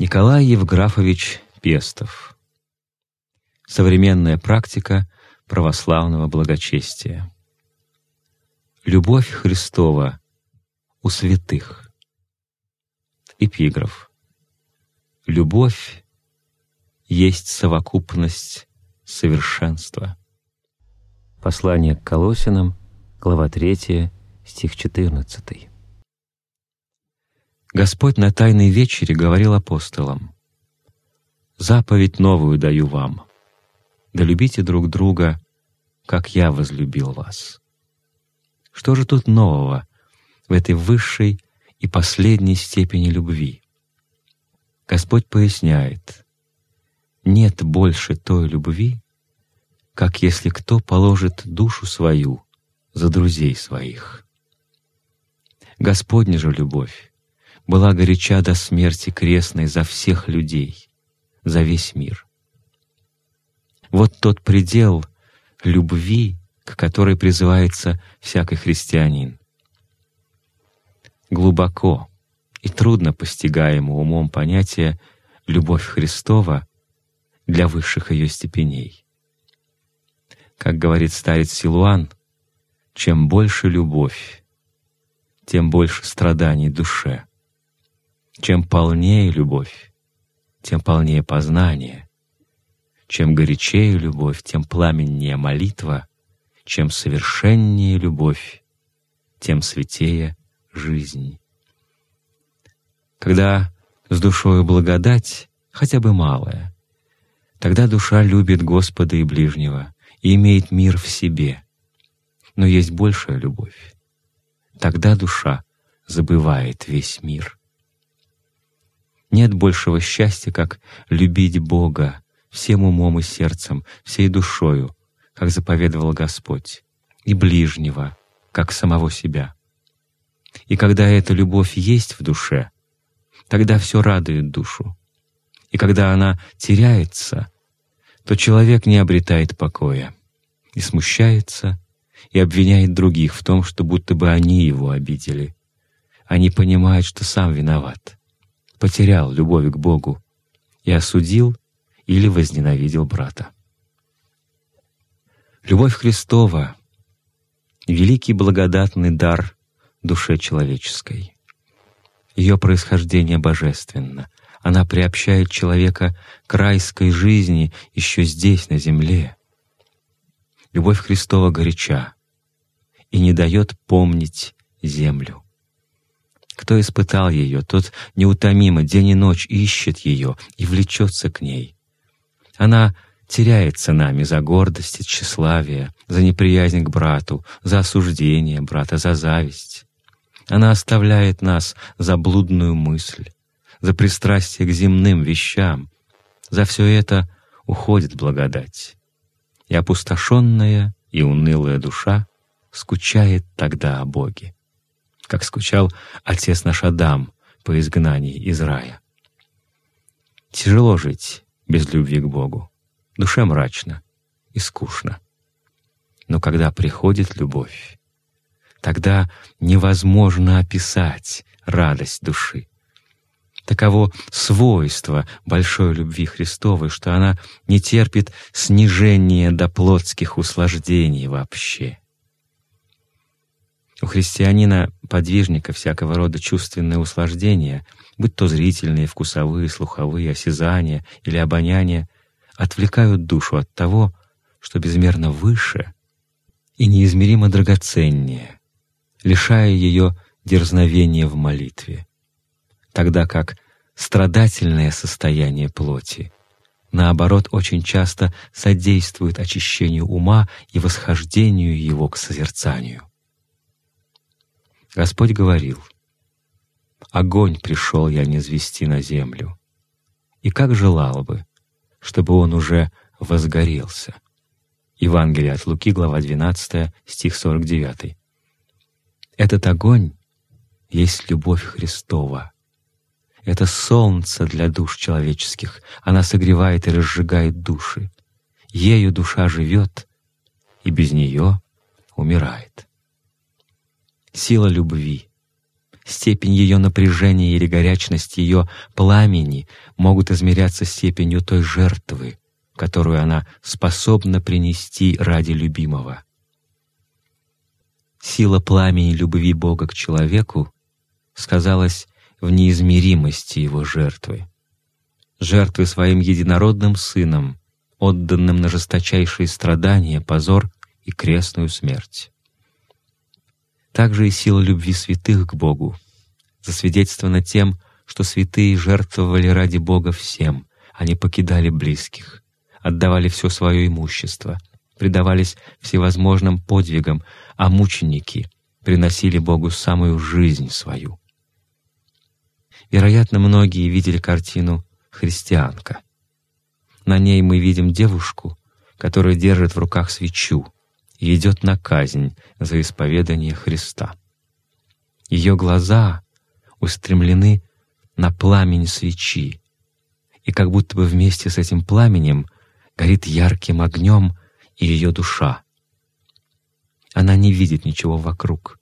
Николай Евграфович Пестов. Современная практика православного благочестия. Любовь Христова у святых. Эпиграф. Любовь есть совокупность совершенства. Послание к Колосинам, глава 3, стих 14. Господь на Тайной вечере говорил апостолам, «Заповедь новую даю вам, да любите друг друга, как я возлюбил вас». Что же тут нового в этой высшей и последней степени любви? Господь поясняет, нет больше той любви, как если кто положит душу свою за друзей своих. Господня же любовь была горяча до смерти крестной за всех людей, за весь мир. Вот тот предел любви, к которой призывается всякий христианин. Глубоко и трудно постигаемо умом понятие «любовь Христова» для высших ее степеней. Как говорит старец Силуан, чем больше любовь, тем больше страданий душе. Чем полнее любовь, тем полнее познание. Чем горячее любовь, тем пламеннее молитва. Чем совершеннее любовь, тем святее жизнь. Когда с душою благодать, хотя бы малая, тогда душа любит Господа и ближнего и имеет мир в себе. Но есть большая любовь. Тогда душа забывает весь мир. Нет большего счастья, как любить Бога всем умом и сердцем, всей душою, как заповедовал Господь, и ближнего, как самого себя. И когда эта любовь есть в душе, тогда все радует душу. И когда она теряется, то человек не обретает покоя и смущается, и обвиняет других в том, что будто бы они его обидели. Они понимают, что сам виноват потерял любовь к Богу и осудил или возненавидел брата. Любовь Христова — великий благодатный дар душе человеческой. Ее происхождение божественно. Она приобщает человека к райской жизни еще здесь, на земле. Любовь Христова горяча и не дает помнить землю. Кто испытал ее, тот неутомимо день и ночь ищет ее и влечется к ней. Она теряется нами за гордость и тщеславие, за неприязнь к брату, за осуждение брата, за зависть. Она оставляет нас за блудную мысль, за пристрастие к земным вещам. За все это уходит благодать. И опустошенная и унылая душа скучает тогда о Боге как скучал отец наш Адам по изгнании из рая. Тяжело жить без любви к Богу, душе мрачно и скучно. Но когда приходит любовь, тогда невозможно описать радость души. Таково свойство большой любви Христовой, что она не терпит снижения до плотских услаждений вообще. У христианина, подвижника всякого рода чувственные услаждения, будь то зрительные, вкусовые, слуховые, осязания или обоняния, отвлекают душу от того, что безмерно выше и неизмеримо драгоценнее, лишая ее дерзновения в молитве, тогда как страдательное состояние плоти, наоборот, очень часто содействует очищению ума и восхождению его к созерцанию. Господь говорил, «Огонь пришел я не звести на землю, и как желал бы, чтобы он уже возгорелся». Евангелие от Луки, глава 12, стих 49. Этот огонь есть любовь Христова. Это солнце для душ человеческих. Она согревает и разжигает души. Ею душа живет, и без нее умирает сила любви, Степень ее напряжения или горячность ее пламени могут измеряться степенью той жертвы, которую она способна принести ради любимого. Сила пламени любви Бога к человеку сказалась в неизмеримости его жертвы. Жертвы своим единородным сыном, отданным на жесточайшие страдания, позор и крестную смерть. Также и сила любви святых к Богу засвидетельствована тем, что святые жертвовали ради Бога всем, они покидали близких, отдавали все свое имущество, предавались всевозможным подвигам, а мученики приносили Богу самую жизнь свою. Вероятно, многие видели картину «Христианка». На ней мы видим девушку, которая держит в руках свечу и идет на казнь за исповедание Христа. Ее глаза устремлены на пламень свечи, и как будто бы вместе с этим пламенем горит ярким огнем и ее душа. Она не видит ничего вокруг,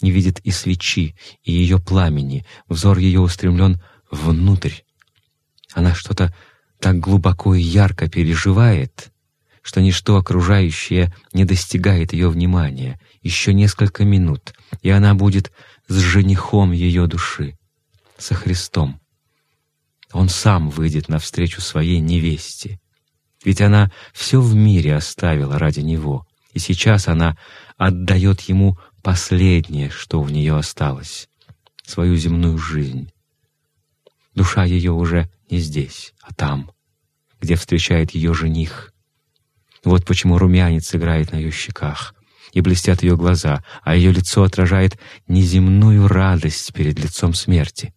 не видит и свечи, и ее пламени, взор ее устремлен внутрь. Она что-то так глубоко и ярко переживает, что ничто окружающее не достигает ее внимания. Еще несколько минут, и она будет с женихом ее души, со Христом. Он сам выйдет навстречу своей невесте. Ведь она все в мире оставила ради него, и сейчас она отдает ему последнее, что в нее осталось, свою земную жизнь. Душа ее уже не здесь, а там, где встречает ее жених. Вот почему румянец играет на ее щеках, и блестят ее глаза, а ее лицо отражает неземную радость перед лицом смерти.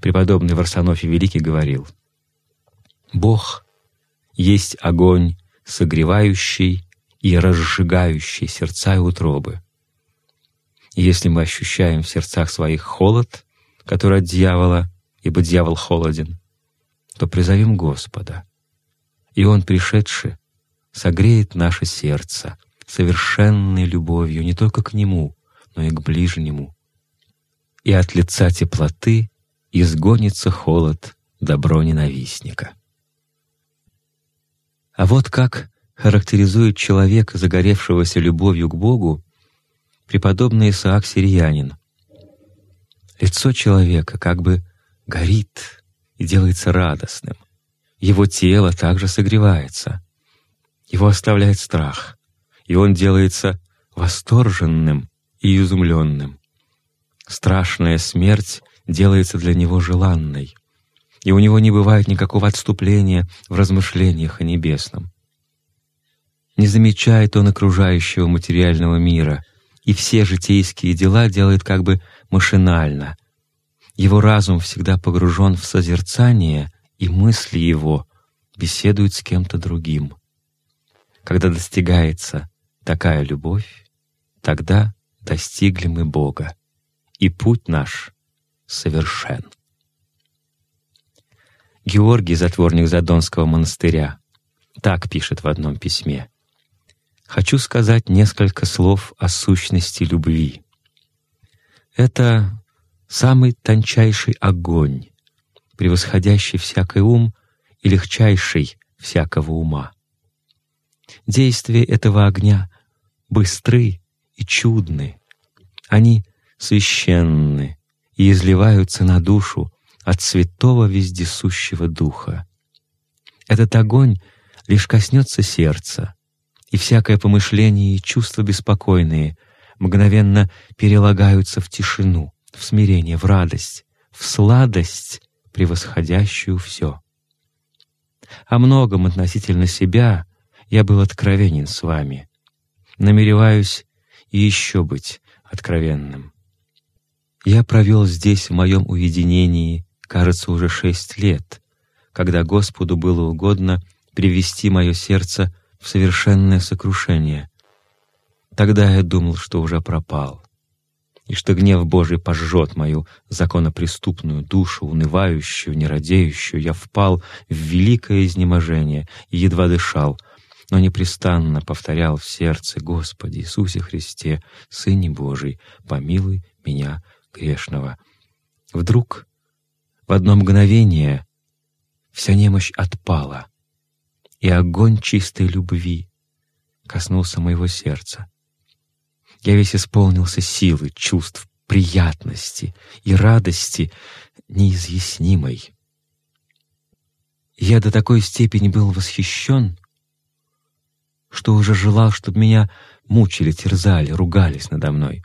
Преподобный Варсонофий Великий говорил, «Бог есть огонь, согревающий и разжигающий сердца и утробы. Если мы ощущаем в сердцах своих холод, который от дьявола, ибо дьявол холоден, то призовем Господа, и Он, пришедший, согреет наше сердце совершенной любовью не только к Нему, но и к ближнему. И от лица теплоты изгонится холод добро ненавистника. А вот как характеризует человека, загоревшегося любовью к Богу, преподобный Исаак Сириянин. Лицо человека как бы горит и делается радостным. Его тело также согревается. Его оставляет страх, и он делается восторженным и изумленным. Страшная смерть делается для него желанной, и у него не бывает никакого отступления в размышлениях о небесном. Не замечает он окружающего материального мира, и все житейские дела делает как бы машинально. Его разум всегда погружен в созерцание, и мысли его беседуют с кем-то другим. Когда достигается такая любовь, тогда достигли мы Бога, и путь наш совершен. Георгий, затворник Задонского монастыря, так пишет в одном письме. «Хочу сказать несколько слов о сущности любви. Это самый тончайший огонь, превосходящий всякий ум и легчайший всякого ума. Действия этого огня быстры и чудны. Они священны и изливаются на душу от святого вездесущего Духа. Этот огонь лишь коснется сердца, и всякое помышление и чувства беспокойные мгновенно перелагаются в тишину, в смирение, в радость, в сладость, превосходящую все. О многом относительно себя я был откровенен с вами. Намереваюсь и еще быть откровенным. Я провел здесь, в моем уединении, кажется, уже шесть лет, когда Господу было угодно привести мое сердце в совершенное сокрушение. Тогда я думал, что уже пропал, и что гнев Божий пожжет мою законопреступную душу, унывающую, нерадеющую. Я впал в великое изнеможение и едва дышал — но непрестанно повторял в сердце «Господи Иисусе Христе, Сыне Божий, помилуй меня грешного». Вдруг в одно мгновение вся немощь отпала, и огонь чистой любви коснулся моего сердца. Я весь исполнился силы, чувств, приятности и радости неизъяснимой. Я до такой степени был восхищен, что уже желал, чтобы меня мучили, терзали, ругались надо мной.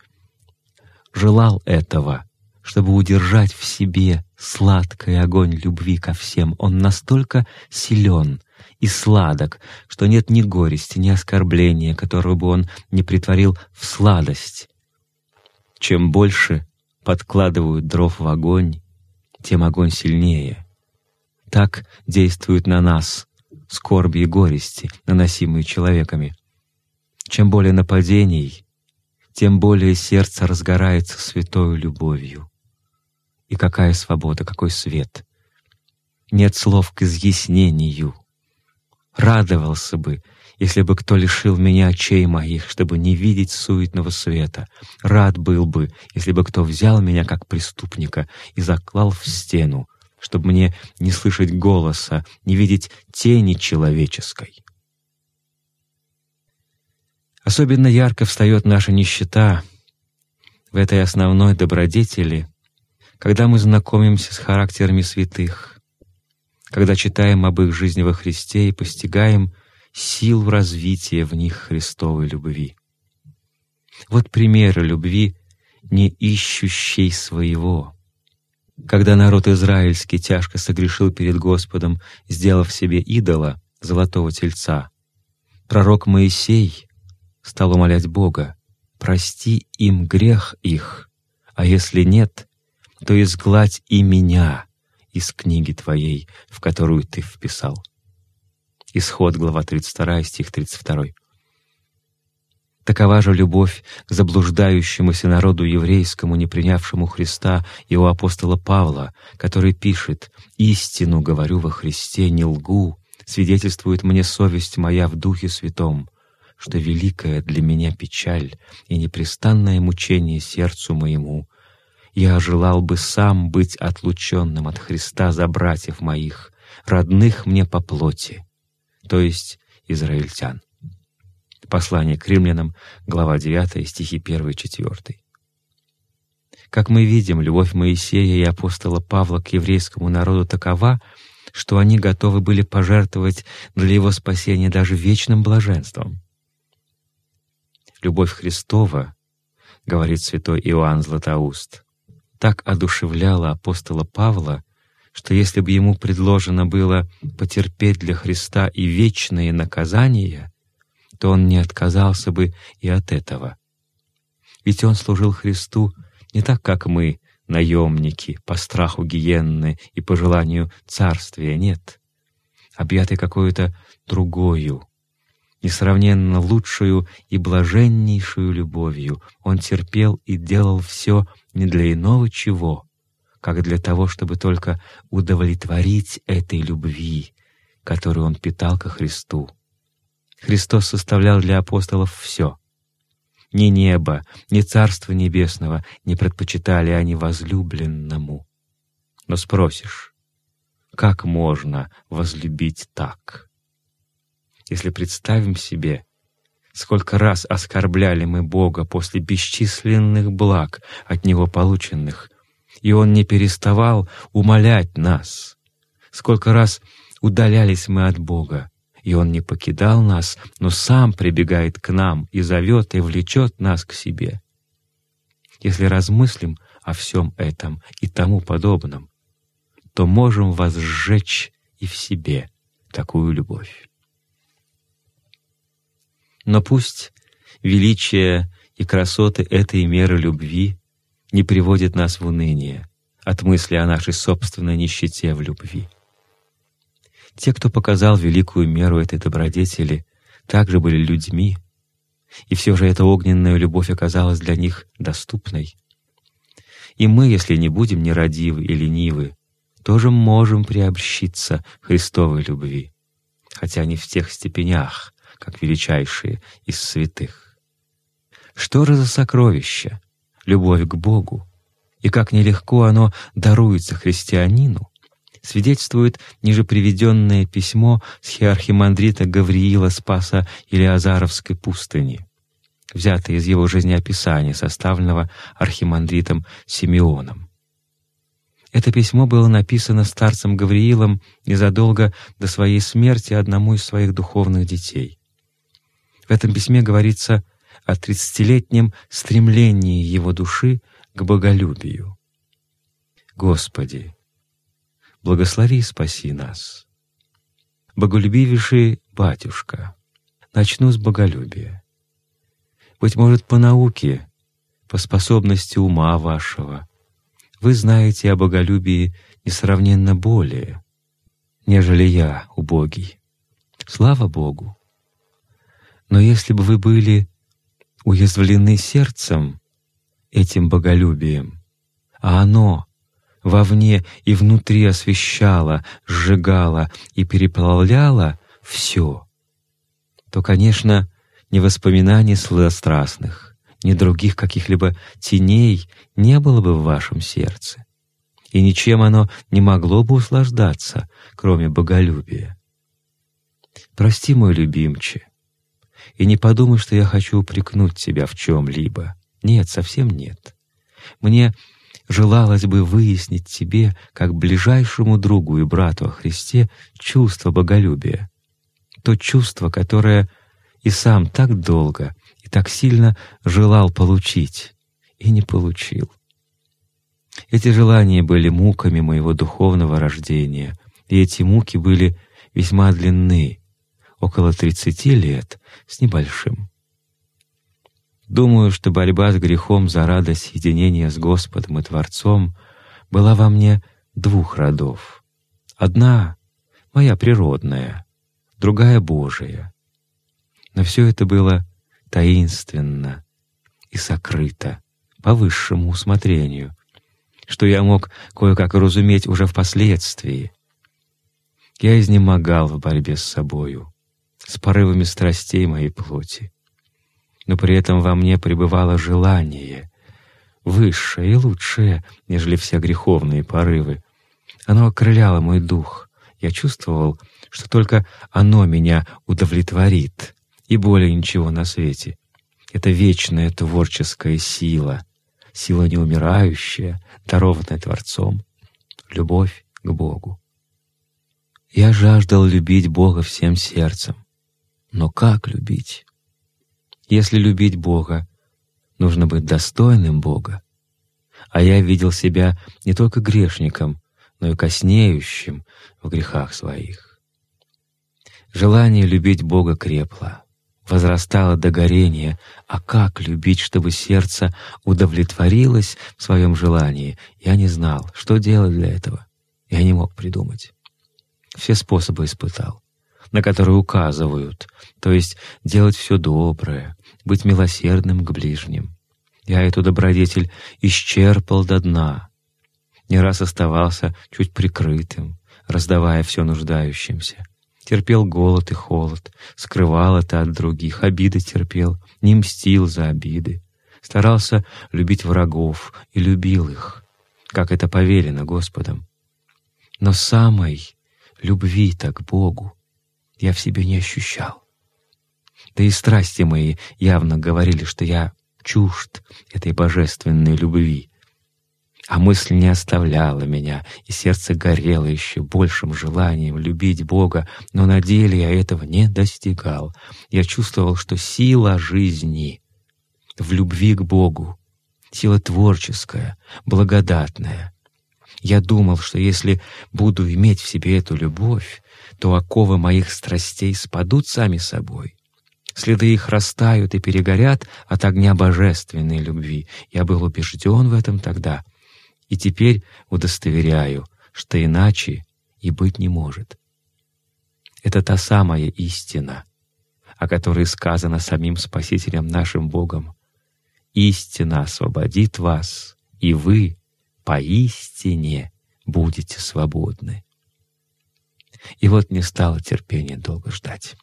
Желал этого, чтобы удержать в себе сладкий огонь любви ко всем. Он настолько силен и сладок, что нет ни горести, ни оскорбления, которого бы он не притворил в сладость. Чем больше подкладывают дров в огонь, тем огонь сильнее. Так действуют на нас скорби и горести, наносимые человеками. Чем более нападений, тем более сердце разгорается святой любовью. И какая свобода, какой свет! Нет слов к изъяснению. Радовался бы, если бы кто лишил меня очей моих, чтобы не видеть суетного света. Рад был бы, если бы кто взял меня как преступника и заклал в стену, чтобы мне не слышать голоса, не видеть тени человеческой. Особенно ярко встает наша нищета в этой основной добродетели, когда мы знакомимся с характерами святых, когда читаем об их жизни во Христе и постигаем силу развития в них Христовой любви. Вот примеры любви, не ищущей своего — когда народ израильский тяжко согрешил перед Господом, сделав себе идола, золотого тельца, пророк Моисей стал умолять Бога, «Прости им грех их, а если нет, то изгладь и меня из книги Твоей, в которую Ты вписал». Исход, глава 32, стих 32. Такова же любовь к заблуждающемуся народу еврейскому, не принявшему Христа, и у апостола Павла, который пишет «Истину говорю во Христе, не лгу, свидетельствует мне совесть моя в Духе Святом, что великая для меня печаль и непрестанное мучение сердцу моему. Я желал бы сам быть отлученным от Христа за братьев моих, родных мне по плоти, то есть израильтян». Послание к римлянам, глава 9, стихи 1-4. Как мы видим, любовь Моисея и апостола Павла к еврейскому народу такова, что они готовы были пожертвовать для его спасения даже вечным блаженством. «Любовь Христова, — говорит святой Иоанн Златоуст, — так одушевляла апостола Павла, что если бы ему предложено было потерпеть для Христа и вечные наказания, то он не отказался бы и от этого. Ведь он служил Христу не так, как мы, наемники, по страху гиенны и по желанию царствия, нет, объятый какой-то другою, несравненно лучшую и блаженнейшую любовью. Он терпел и делал все не для иного чего, как для того, чтобы только удовлетворить этой любви, которую он питал ко Христу. Христос составлял для апостолов все. Ни небо, ни Царство Небесного не предпочитали они возлюбленному. Но спросишь, как можно возлюбить так? Если представим себе, сколько раз оскорбляли мы Бога после бесчисленных благ от Него полученных, и Он не переставал умолять нас, сколько раз удалялись мы от Бога, и Он не покидал нас, но сам прибегает к нам и зовет и влечет нас к себе. Если размыслим о всем этом и тому подобном, то можем возжечь и в себе такую любовь. Но пусть величие и красоты этой меры любви не приводят нас в уныние от мысли о нашей собственной нищете в любви. Те, кто показал великую меру этой добродетели, также были людьми, и все же эта огненная любовь оказалась для них доступной. И мы, если не будем нерадивы и ленивы, тоже можем приобщиться Христовой любви, хотя не в тех степенях, как величайшие из святых. Что же за сокровище? Любовь к Богу. И как нелегко оно даруется христианину, свидетельствует ниже приведенное письмо схиархимандрита Гавриила Спаса Илиазаровской пустыни, взятое из его жизнеописания, составленного архимандритом Симеоном. Это письмо было написано старцем Гавриилом незадолго до своей смерти одному из своих духовных детей. В этом письме говорится о тридцатилетнем стремлении его души к боголюбию. Господи, благослови и спаси нас. Боголюбивейший батюшка, начну с боголюбия. Быть может, по науке, по способности ума вашего, вы знаете о боголюбии несравненно более, нежели я, убогий. Слава Богу! Но если бы вы были уязвлены сердцем этим боголюбием, а оно вовне и внутри освещала, сжигала и переплавляла все, то, конечно, ни воспоминаний сладострастных, ни других каких-либо теней не было бы в вашем сердце, и ничем оно не могло бы услаждаться, кроме боголюбия. Прости, мой любимче, и не подумай, что я хочу упрекнуть тебя в чем-либо. Нет, совсем нет. Мне желалось бы выяснить тебе, как ближайшему другу и брату о Христе, чувство боголюбия. То чувство, которое и сам так долго и так сильно желал получить и не получил. Эти желания были муками моего духовного рождения, и эти муки были весьма длинны, около тридцати лет с небольшим. Думаю, что борьба с грехом за радость единения с Господом и Творцом была во мне двух родов. Одна — моя природная, другая — Божия. Но все это было таинственно и сокрыто по высшему усмотрению, что я мог кое-как разуметь уже впоследствии. Я изнемогал в борьбе с собою, с порывами страстей моей плоти но при этом во мне пребывало желание, высшее и лучшее, нежели все греховные порывы. Оно окрыляло мой дух. Я чувствовал, что только оно меня удовлетворит, и более ничего на свете. Это вечная творческая сила, сила неумирающая, дарованная Творцом, любовь к Богу. Я жаждал любить Бога всем сердцем. Но как любить? Если любить Бога, нужно быть достойным Бога. А я видел себя не только грешником, но и коснеющим в грехах своих. Желание любить Бога крепло, возрастало до горения, а как любить, чтобы сердце удовлетворилось в своем желании, я не знал, что делать для этого. Я не мог придумать. Все способы испытал на которые указывают, то есть делать все доброе, быть милосердным к ближним. Я эту добродетель исчерпал до дна, не раз оставался чуть прикрытым, раздавая все нуждающимся. Терпел голод и холод, скрывал это от других, обиды терпел, не мстил за обиды. Старался любить врагов и любил их, как это повелено Господом. Но самой любви-то к Богу я в себе не ощущал. Да и страсти мои явно говорили, что я чужд этой божественной любви. А мысль не оставляла меня, и сердце горело еще большим желанием любить Бога, но на деле я этого не достигал. Я чувствовал, что сила жизни в любви к Богу, сила творческая, благодатная. Я думал, что если буду иметь в себе эту любовь, то оковы моих страстей спадут сами собой. Следы их растают и перегорят от огня божественной любви. Я был убежден в этом тогда, и теперь удостоверяю, что иначе и быть не может. Это та самая истина, о которой сказано самим Спасителем нашим Богом. «Истина освободит вас, и вы поистине будете свободны». И вот не стало терпения долго ждать.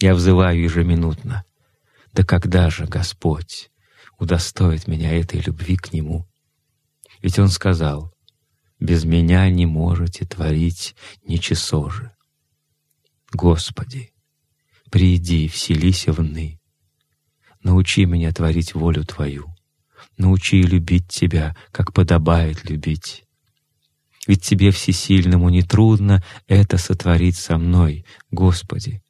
Я взываю ежеминутно. Да когда же Господь удостоит меня этой любви к Нему? Ведь Он сказал, «Без меня не можете творить ничего же». Господи, приди, вселись вны, научи меня творить волю Твою, научи любить Тебя, как подобает любить. Ведь Тебе всесильному нетрудно это сотворить со мной, Господи.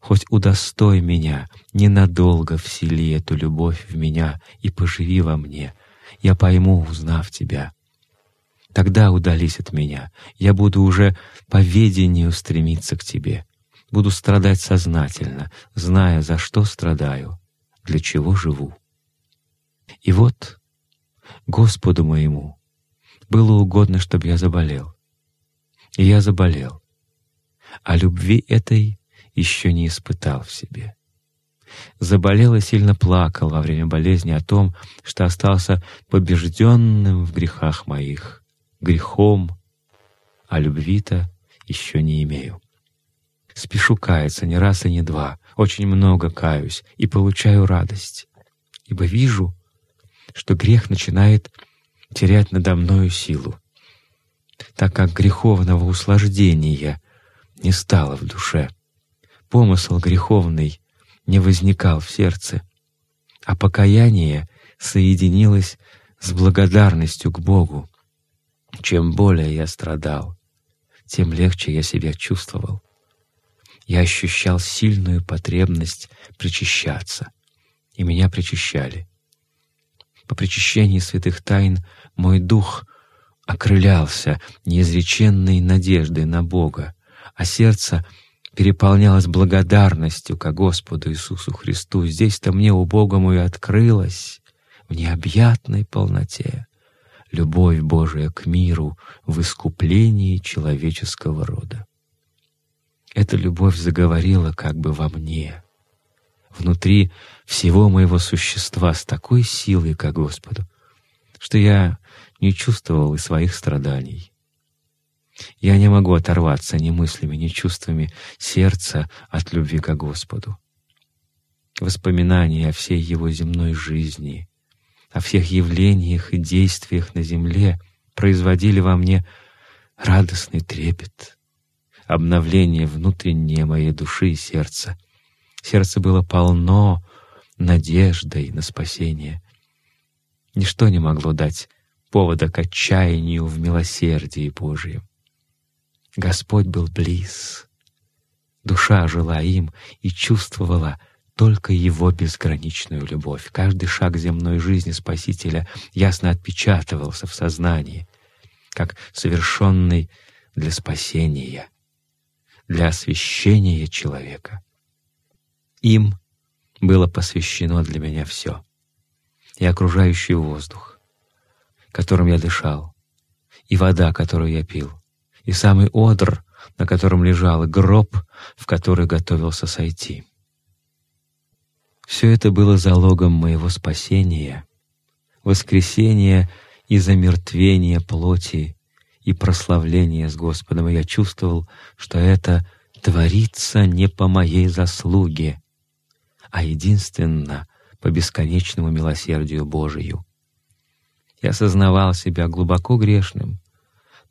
Хоть удостой меня ненадолго всели эту любовь в меня и поживи во мне, я пойму, узнав Тебя. Тогда удались от меня, я буду уже по ведению стремиться к Тебе, буду страдать сознательно, зная, за что страдаю, для чего живу. И вот Господу моему было угодно, чтобы я заболел. И я заболел. А любви этой еще не испытал в себе. Заболел и сильно плакал во время болезни о том, что остался побежденным в грехах моих, грехом, а любви-то еще не имею. Спешу каяться не раз и не два, очень много каюсь и получаю радость, ибо вижу, что грех начинает терять надо мною силу, так как греховного услаждения не стало в душе — помысл греховный не возникал в сердце, а покаяние соединилось с благодарностью к Богу. Чем более я страдал, тем легче я себя чувствовал. Я ощущал сильную потребность причащаться, и меня причащали. По причащении святых тайн мой дух окрылялся неизреченной надеждой на Бога, а сердце — переполнялась благодарностью ко Господу Иисусу Христу. Здесь-то мне убогому и открылась в необъятной полноте любовь Божия к миру в искуплении человеческого рода. Эта любовь заговорила как бы во мне, внутри всего моего существа с такой силой ко Господу, что я не чувствовал и своих страданий. Я не могу оторваться ни мыслями, ни чувствами сердца от любви к Господу. Воспоминания о всей Его земной жизни, о всех явлениях и действиях на земле производили во мне радостный трепет, обновление внутреннее моей души и сердца. Сердце было полно надеждой на спасение. Ничто не могло дать повода к отчаянию в милосердии Божьем. Господь был близ. Душа жила им и чувствовала только Его безграничную любовь. Каждый шаг земной жизни Спасителя ясно отпечатывался в сознании, как совершенный для спасения, для освящения человека. Им было посвящено для меня все, и окружающий воздух, которым я дышал, и вода, которую я пил, и самый одр, на котором лежал, и гроб, в который готовился сойти. Все это было залогом моего спасения, воскресения и замертвения плоти и прославления с Господом. И я чувствовал, что это творится не по моей заслуге, а единственно по бесконечному милосердию Божию. Я осознавал себя глубоко грешным,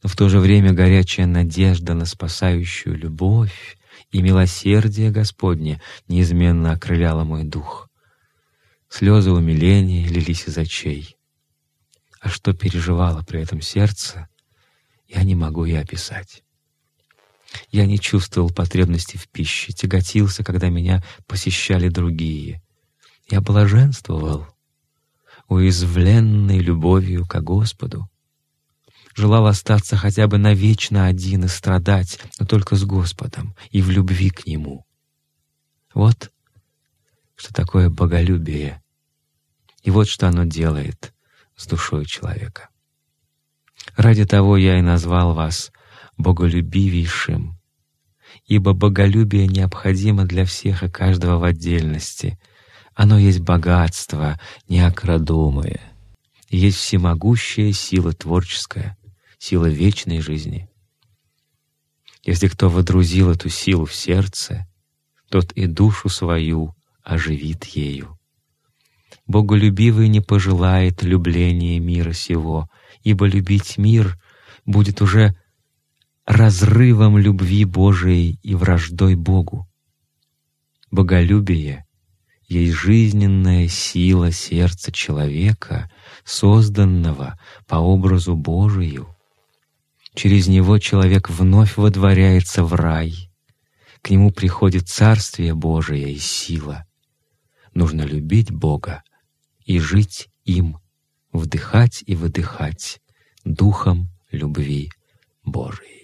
но в то же время горячая надежда на спасающую любовь и милосердие Господне неизменно окрыляла мой дух. Слезы умиления лились из очей. А что переживало при этом сердце, я не могу и описать. Я не чувствовал потребности в пище, тяготился, когда меня посещали другие. Я блаженствовал, уязвленной любовью ко Господу, желал остаться хотя бы навечно один и страдать, но только с Господом и в любви к Нему. Вот что такое боголюбие, и вот что оно делает с душой человека. Ради того я и назвал вас боголюбивейшим, ибо боголюбие необходимо для всех и каждого в отдельности. Оно есть богатство неокрадомое, есть всемогущая сила творческая, сила вечной жизни. Если кто водрузил эту силу в сердце, тот и душу свою оживит ею. Боголюбивый не пожелает любления мира сего, ибо любить мир будет уже разрывом любви Божией и враждой Богу. Боголюбие есть жизненная сила сердца человека, созданного по образу Божию. Через него человек вновь водворяется в рай. К нему приходит Царствие Божие и сила. Нужно любить Бога и жить им, вдыхать и выдыхать духом любви Божией.